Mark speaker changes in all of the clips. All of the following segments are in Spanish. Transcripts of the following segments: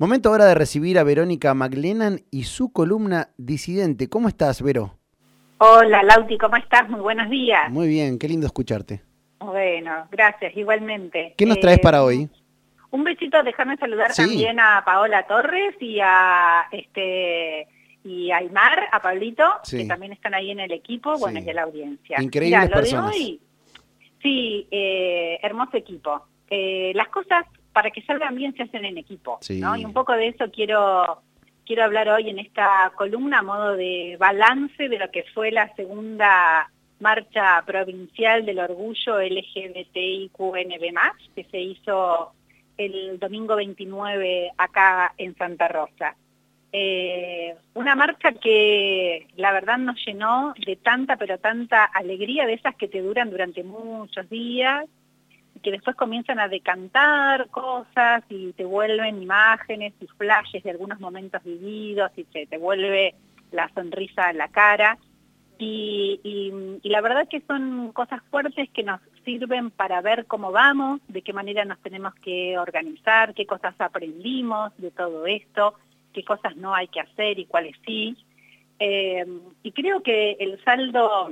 Speaker 1: Momento ahora de recibir a Verónica McLennan y su columna Disidente. ¿Cómo estás, Vero?
Speaker 2: Hola, Lauti, ¿cómo estás? Muy buenos días.
Speaker 1: Muy bien, qué lindo escucharte.
Speaker 2: Bueno, gracias, igualmente.
Speaker 1: ¿Qué nos traes para hoy?
Speaker 2: Un besito, déjame saludar también a Paola Torres y a este y a Aymar, a Pablito, que también están ahí en el equipo, bueno, y a la audiencia.
Speaker 1: Increíbles personas.
Speaker 2: sí, eh, hermoso equipo. Eh, las cosas para que salgan bien se hacen en equipo, ¿no? Y un poco de eso quiero quiero hablar hoy en esta columna a modo de balance de lo que fue la segunda marcha provincial del orgullo LGBTIQNB+, que se hizo el domingo 29 acá en Santa Rosa. Eh, una marcha que la verdad nos llenó de tanta pero tanta alegría, de esas que te duran durante muchos días, que después comienzan a decantar cosas y te vuelven imágenes y flashes de algunos momentos vividos y se te vuelve la sonrisa a la cara. Y, la verdad que son cosas fuertes que nos sirven para ver cómo vamos, de qué manera nos tenemos que organizar, qué cosas aprendimos de todo esto, qué cosas no hay que hacer y cuáles sí. Eh, y creo que el saldo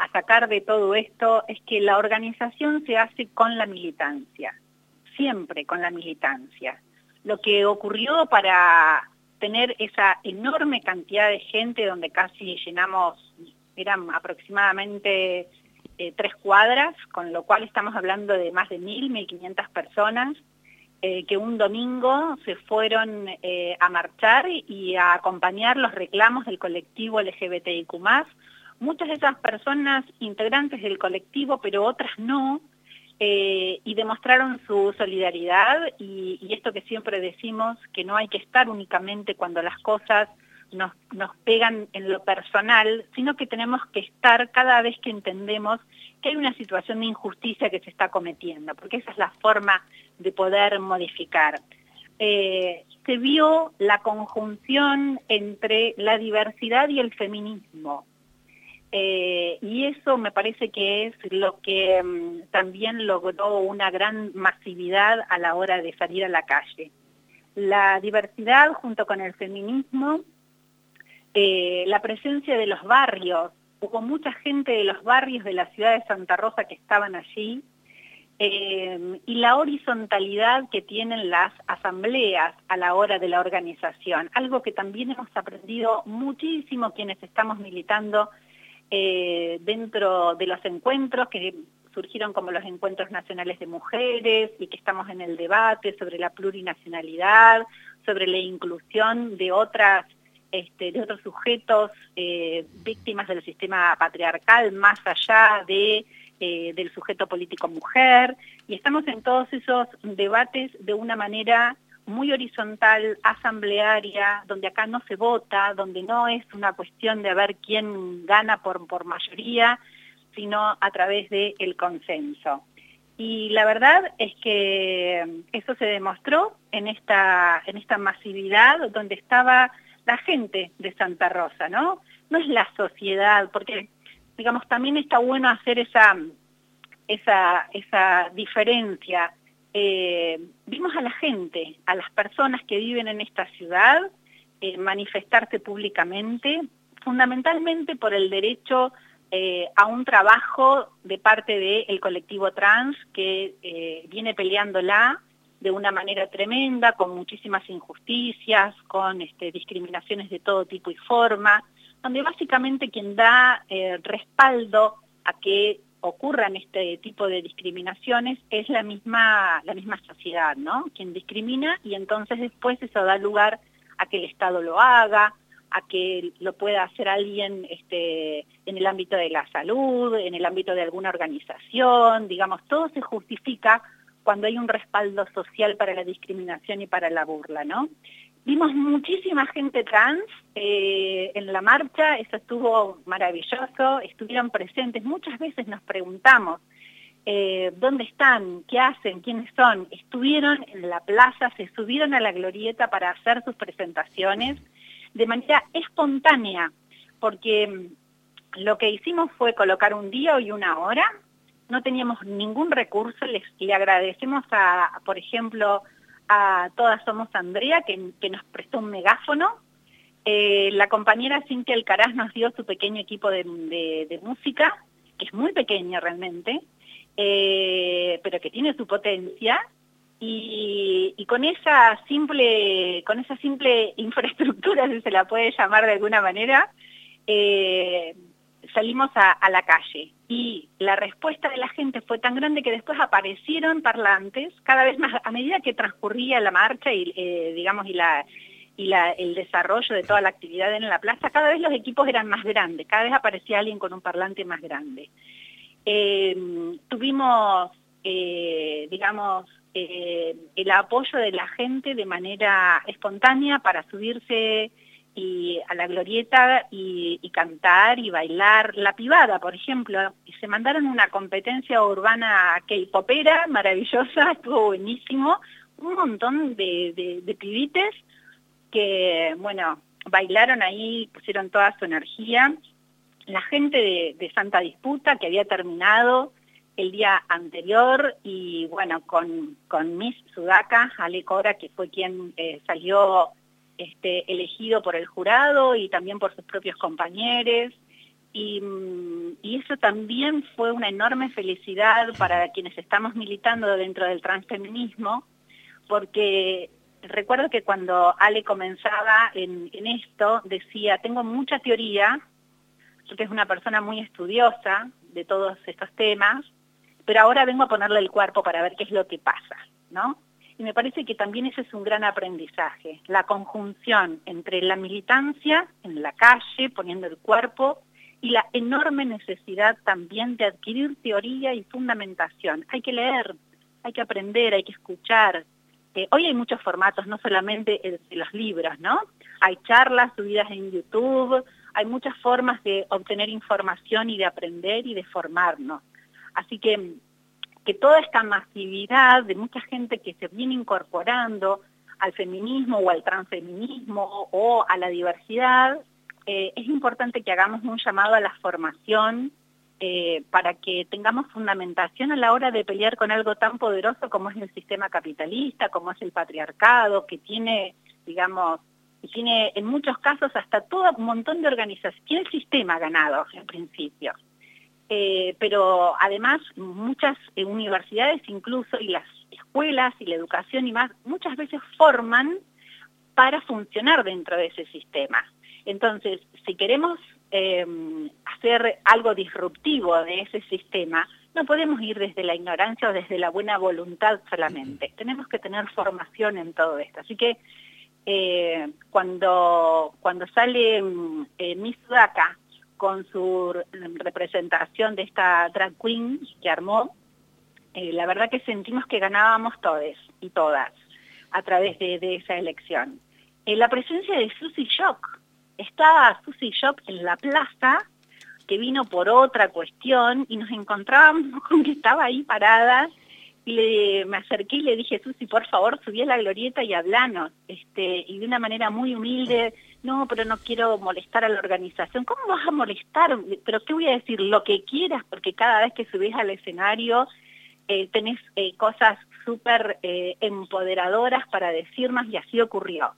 Speaker 2: a sacar de todo esto es que la organización se hace con la militancia, siempre con la militancia. Lo que ocurrió para tener esa enorme cantidad de gente donde casi llenamos, eran aproximadamente eh, tres cuadras, con lo cual estamos hablando de más de mil, mil quinientas personas, eh, que un domingo se fueron eh, a marchar y a acompañar los reclamos del colectivo LGBTIQ+, muchas de esas personas integrantes del colectivo, pero otras no, eh, y demostraron su solidaridad y, esto que siempre decimos, que no hay que estar únicamente cuando las cosas nos, nos pegan en lo personal, sino que tenemos que estar cada vez que entendemos que hay una situación de injusticia que se está cometiendo, porque esa es la forma de poder modificar. Eh, se vio la conjunción entre la diversidad y el feminismo. Eh, y eso me parece que es lo que mm, también logró una gran masividad a la hora de salir a la calle. La diversidad junto con el feminismo, eh, la presencia de los barrios, hubo mucha gente de los barrios de la ciudad de Santa Rosa que estaban allí, eh, y la horizontalidad que tienen las asambleas a la hora de la organización, algo que también hemos aprendido muchísimo quienes estamos militando eh, dentro de los encuentros que surgieron como los encuentros nacionales de mujeres y que estamos en el debate sobre la plurinacionalidad, sobre la inclusión de otras este, de otros sujetos eh, víctimas del sistema patriarcal más allá de, eh, del sujeto político mujer. Y estamos en todos esos debates de una manera muy horizontal, asamblearia, donde acá no se vota, donde no es una cuestión de ver quién gana por, por mayoría, sino a través del consenso. Y la verdad es que eso se demostró en esta, en esta masividad donde estaba la gente de Santa Rosa, ¿no? No es la sociedad, porque, digamos, también está bueno hacer esa, esa, esa diferencia eh, vimos a la gente, a las personas que viven en esta ciudad, eh, manifestarse públicamente, fundamentalmente por el derecho eh, a un trabajo de parte del colectivo trans que viene peleándola de una manera tremenda, con muchísimas injusticias, con este, discriminaciones de todo tipo y forma, donde básicamente quien da respaldo a que ocurran este tipo de discriminaciones es la misma, la misma sociedad, ¿no? Quien discrimina y entonces después eso da lugar a que el Estado lo haga, a que lo pueda hacer alguien este, en el ámbito de la salud, en el ámbito de alguna organización, digamos, todo se justifica cuando hay un respaldo social para la discriminación y para la burla, ¿no? Vimos muchísima gente trans eh, en la marcha, eso estuvo maravilloso, estuvieron presentes, muchas veces nos preguntamos eh, dónde están, qué hacen, quiénes son, estuvieron en la plaza, se subieron a la glorieta para hacer sus presentaciones de manera espontánea, porque mm, lo que hicimos fue colocar un día y una hora, no teníamos ningún recurso, les, le agradecemos a, por ejemplo, a Todas Somos Andrea, que, nos prestó un megáfono. Eh, la compañera Cintia Alcaraz nos dio su pequeño equipo de, música, que es muy pequeño realmente, eh, pero que tiene su potencia. Y, con esa simple con esa simple infraestructura, si se la puede llamar de alguna manera, eh, salimos a, la calle y la respuesta de la gente fue tan grande que después aparecieron parlantes cada vez más a medida que transcurría la marcha y eh, digamos y la y el desarrollo de toda la actividad en la plaza, cada vez los equipos eran más grandes, cada vez aparecía alguien con un parlante más grande. Eh, tuvimos, eh, digamos, el apoyo de la gente de manera espontánea para subirse y a la glorieta y, cantar y bailar. La Pivada, por ejemplo, y se mandaron una competencia urbana K-popera maravillosa, estuvo buenísimo, un montón de, de, pibites que, bueno, bailaron ahí, pusieron toda su energía. La gente de, Santa Disputa, que había terminado el día anterior, y bueno, con, con Miss Sudaka, Ale Cora, que fue quien eh, salió este, elegido por el jurado y también por sus propios compañeros. Mm, y, eso también fue una enorme felicidad para quienes estamos militando dentro del transfeminismo, porque recuerdo que cuando Ale comenzaba en, esto, decía, tengo mucha teoría, porque es una persona muy estudiosa de todos estos temas, pero ahora vengo a ponerle el cuerpo para ver qué es lo que pasa, ¿no? Y me parece que también ese es un gran aprendizaje, la conjunción entre la militancia en la calle, poniendo el cuerpo, y la enorme necesidad también de adquirir teoría y fundamentación. Hay que leer, hay que aprender, hay que escuchar. Eh, hoy hay muchos formatos, no solamente los libros, ¿no? Hay charlas subidas en YouTube, hay muchas formas de obtener información y de aprender y de formarnos. Así que que toda esta masividad de mucha gente que se viene incorporando al feminismo o al transfeminismo o a la diversidad, eh, es importante que hagamos un llamado a la formación eh, para que tengamos fundamentación a la hora de pelear con algo tan poderoso como es el sistema capitalista, como es el patriarcado, que tiene, digamos, tiene en muchos casos hasta todo un montón de organizaciones, tiene el sistema ganado en principio. Eh, pero además muchas eh, universidades incluso y las escuelas y la educación y más muchas veces forman para funcionar dentro de ese sistema. Entonces, si queremos em, hacer algo disruptivo de ese sistema, no podemos ir desde la ignorancia o desde la buena voluntad solamente. Tenemos que tener formación en todo esto. Así que eh, cuando, cuando sale eh, Miss Sudaca con su representación de esta drag queen que armó, eh, la verdad que sentimos que ganábamos todos y todas a través de, esa elección. En la presencia de Susie Shock, estaba Susie Shock en la plaza, que vino por otra cuestión, y nos encontrábamos con que estaba ahí parada, le, me acerqué y le dije, Susi, por favor, subí a la glorieta y hablanos, este, y de una manera muy humilde, no, pero no quiero molestar a la organización. ¿Cómo vas a molestar? ¿Pero qué voy a decir? Lo que quieras, porque cada vez que subís al escenario eh, tenés eh, cosas súper eh, empoderadoras para decirnos y así ocurrió.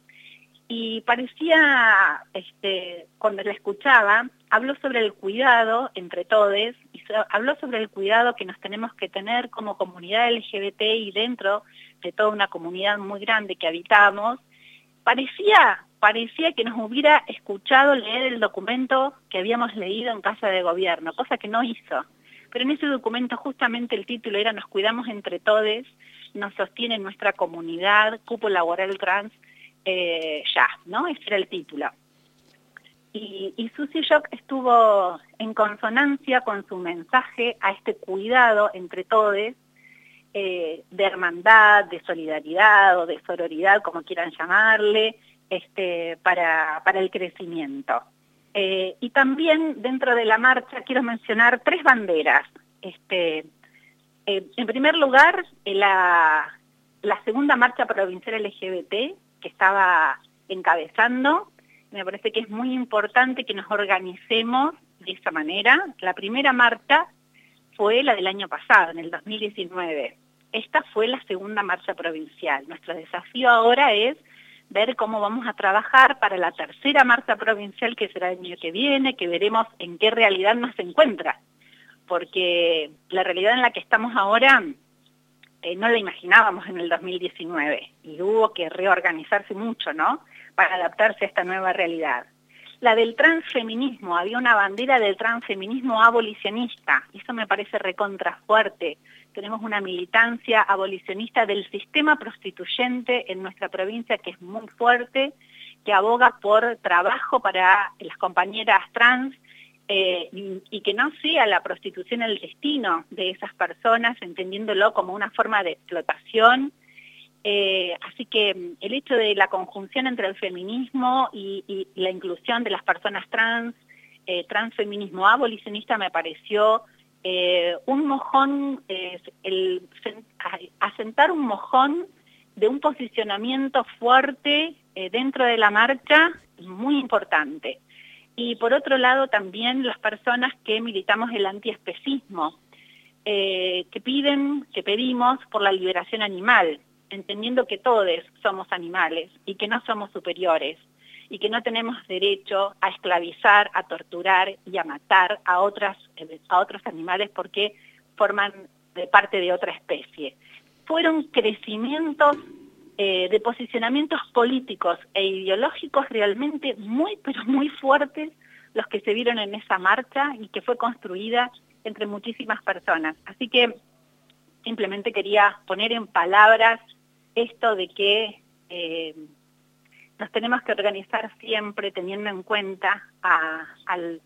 Speaker 2: Y parecía, este, cuando la escuchaba, habló sobre el cuidado entre todos, y habló sobre el cuidado que nos tenemos que tener como comunidad LGBT y dentro de toda una comunidad muy grande que habitamos, parecía parecía que nos hubiera escuchado leer el documento que habíamos leído en Casa de Gobierno, cosa que no hizo. Pero en ese documento justamente el título era Nos cuidamos entre todos, nos sostiene nuestra comunidad, cupo laboral trans, eh, ya, ¿no? Ese era el título. Y, y Susie Shock estuvo en consonancia con su mensaje a este cuidado entre todos, eh, de hermandad, de solidaridad o de sororidad, como quieran llamarle, este, para, para el crecimiento. Eh, y también dentro de la marcha quiero mencionar tres banderas. Este, eh, en primer lugar, la, la segunda marcha provincial LGBT que estaba encabezando. Me parece que es muy importante que nos organicemos de esa manera. La primera marcha fue la del año pasado, en el 2019. esta fue la segunda marcha provincial. Nuestro desafío ahora es ver cómo vamos a trabajar para la tercera marcha provincial que será el año que viene, que veremos en qué realidad nos encuentra. Porque la realidad en la que estamos ahora eh, no la imaginábamos en el 2019 y hubo que reorganizarse mucho, ¿no? Para adaptarse a esta nueva realidad. La del transfeminismo, había una bandera del transfeminismo abolicionista, eso me parece recontra fuerte. Tenemos una militancia abolicionista del sistema prostituyente en nuestra provincia que es muy fuerte, que aboga por trabajo para las compañeras trans, eh, y, que no sea la prostitución el destino de esas personas, entendiéndolo como una forma de explotación. Eh, así que mm, el hecho de la conjunción entre el feminismo y, la inclusión de las personas trans, eh, transfeminismo abolicionista me pareció un mojón, asentar un mojón de un posicionamiento fuerte dentro de la marcha muy importante. Y por otro lado también las personas que militamos el antiespecismo, eh, que piden, que pedimos por la liberación animal, entendiendo que todos somos animales y que no somos superiores y que no tenemos derecho a esclavizar, a torturar y a matar a, otras, a otros animales porque forman de parte de otra especie. Fueron crecimientos eh, de posicionamientos políticos e ideológicos realmente muy, pero muy fuertes los que se vieron en esa marcha y que fue construida entre muchísimas personas. Así que simplemente quería poner en palabras esto de que eh, nos tenemos que organizar siempre teniendo en cuenta a,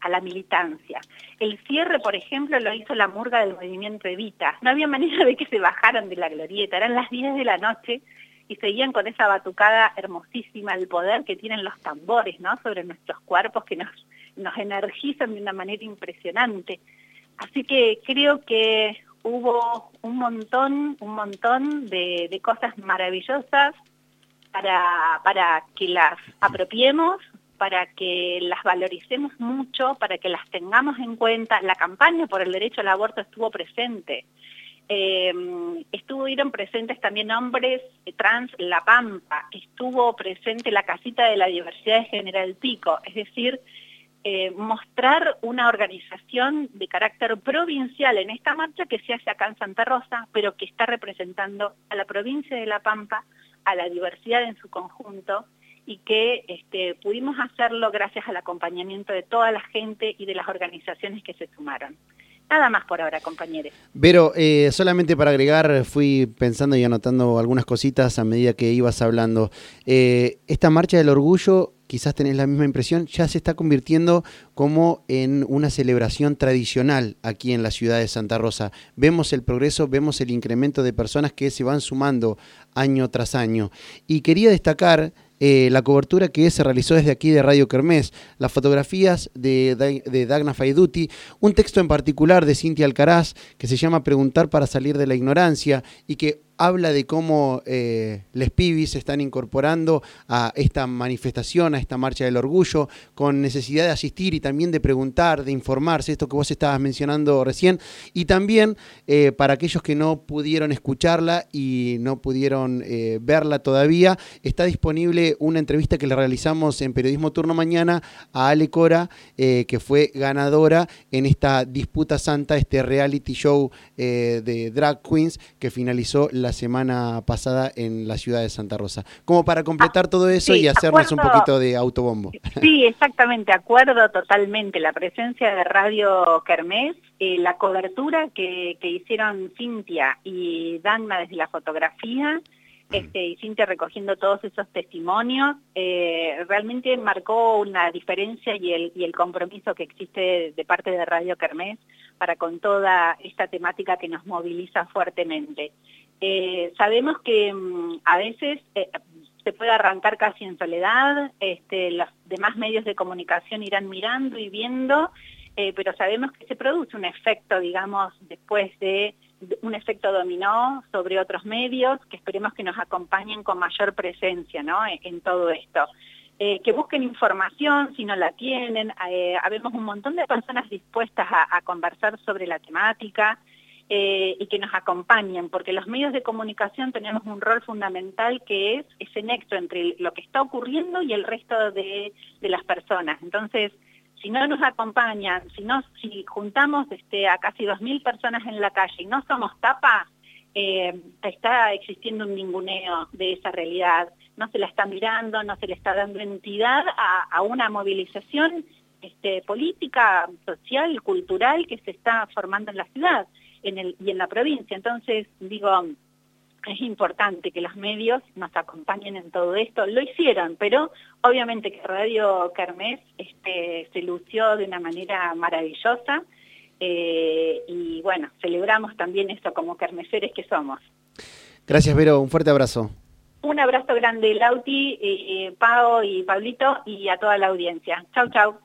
Speaker 2: la militancia. El cierre, por ejemplo, lo hizo la murga del movimiento Evita. No había manera de que se bajaran de la glorieta, eran las 10 de la noche y seguían con esa batucada hermosísima, el poder que tienen los tambores ¿no? sobre nuestros cuerpos que nos, nos energizan de una manera impresionante. Así que creo que hubo un montón, un montón de, cosas maravillosas para, para que las apropiemos, para que las valoricemos mucho, para que las tengamos en cuenta. La campaña por el derecho al aborto estuvo presente. Eh, estuvieron presentes también hombres trans La Pampa, estuvo presente la casita de la diversidad de General Pico, es decir, eh, mostrar una organización de carácter provincial en esta marcha que se hace acá en Santa Rosa, pero que está representando a la provincia de La Pampa, a la diversidad en su conjunto, y que este, pudimos hacerlo gracias al acompañamiento de toda la gente y de las organizaciones que se sumaron. Nada más por ahora, compañeros.
Speaker 1: Vero, eh, solamente para agregar, fui pensando y anotando algunas cositas a medida que ibas hablando. Eh, esta marcha del orgullo, quizás tenés la misma impresión, ya se está convirtiendo como en una celebración tradicional aquí en la ciudad de Santa Rosa. Vemos el progreso, vemos el incremento de personas que se van sumando año tras año. Y quería destacar eh, la cobertura que se realizó desde aquí de Radio Kermés, las fotografías de, de, Dagna Faiduti, un texto en particular de Cintia Alcaraz que se llama Preguntar para salir de la ignorancia y que habla de cómo eh, les pibis se están incorporando a esta manifestación, a esta marcha del orgullo, con necesidad de asistir y también de preguntar, de informarse, esto que vos estabas mencionando recién, y también eh, para aquellos que no pudieron escucharla y no pudieron eh, verla todavía, está disponible una entrevista que le realizamos en Periodismo Turno Mañana a Ale Cora, que fue ganadora en esta disputa santa, este reality show de drag queens que finalizó la la semana pasada en la ciudad de Santa Rosa. Como para completar todo eso y hacernos un poquito de autobombo.
Speaker 2: Sí, exactamente, acuerdo totalmente. La presencia de Radio Kermés, eh, la cobertura que, que hicieron Cintia y Dagna desde la fotografía, este, y Cintia recogiendo todos esos testimonios, eh, realmente marcó una diferencia y el, y el compromiso que existe de, parte de Radio Kermés para con toda esta temática que nos moviliza fuertemente. Eh, sabemos que mm, a veces eh, se puede arrancar casi en soledad, este, los demás medios de comunicación irán mirando y viendo, pero sabemos que se produce un efecto, digamos, después de un efecto dominó sobre otros medios que esperemos que nos acompañen con mayor presencia ¿no? en, todo esto. Eh, que busquen información si no la tienen, eh, habemos un montón de personas dispuestas a, conversar sobre la temática eh, y que nos acompañen, porque los medios de comunicación tenemos un rol fundamental que es ese nexo entre lo que está ocurriendo y el resto de, las personas. Entonces, si no nos acompañan, si, no, si juntamos este, a casi 2.000 personas en la calle y no somos tapa, eh, está existiendo un ninguneo de esa realidad. No se la está mirando, no se le está dando entidad a, una movilización este, política, social, cultural que se está formando en la ciudad en el, y en la provincia. Entonces, digo, es importante que los medios nos acompañen en todo esto. Lo hicieron, pero obviamente que Radio Kermés este, se lució de una manera maravillosa eh, y bueno, celebramos también eso como kermeseres que somos.
Speaker 1: Gracias, Vero. Un fuerte abrazo.
Speaker 2: Un abrazo grande, Lauti, eh, Pao y Pablito y a toda la audiencia. Chau, chau.